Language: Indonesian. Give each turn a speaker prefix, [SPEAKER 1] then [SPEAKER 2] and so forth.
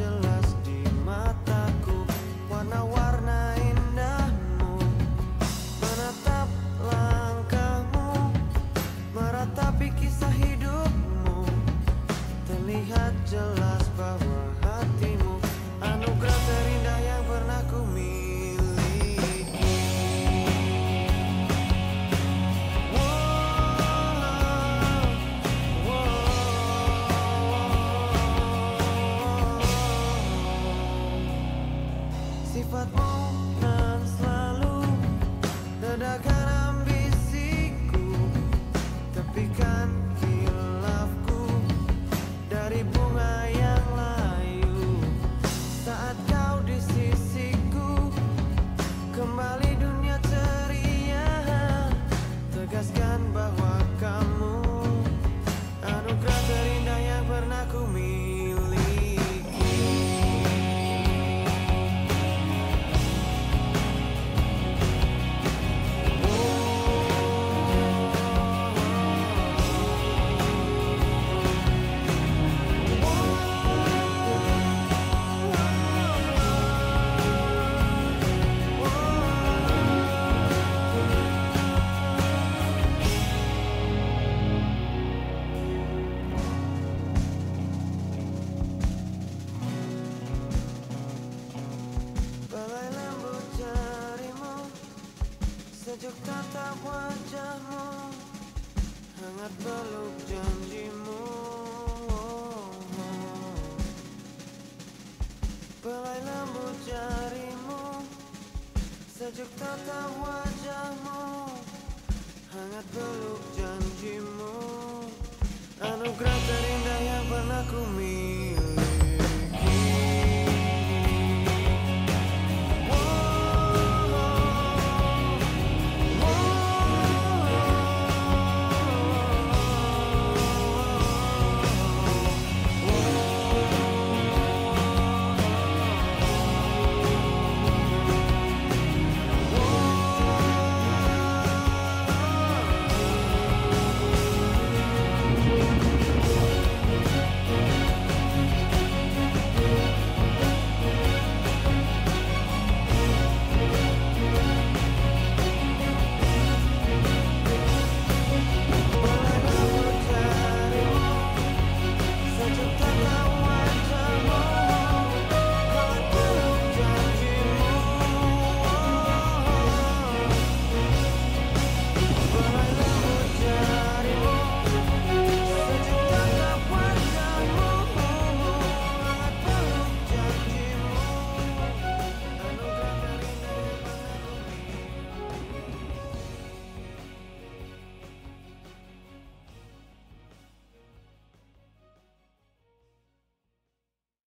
[SPEAKER 1] angel sifat Sejuk tatap wajahmu. Hangat peluk janjimu. Pelai lembut jarimu. Sejuk tatap wajahmu.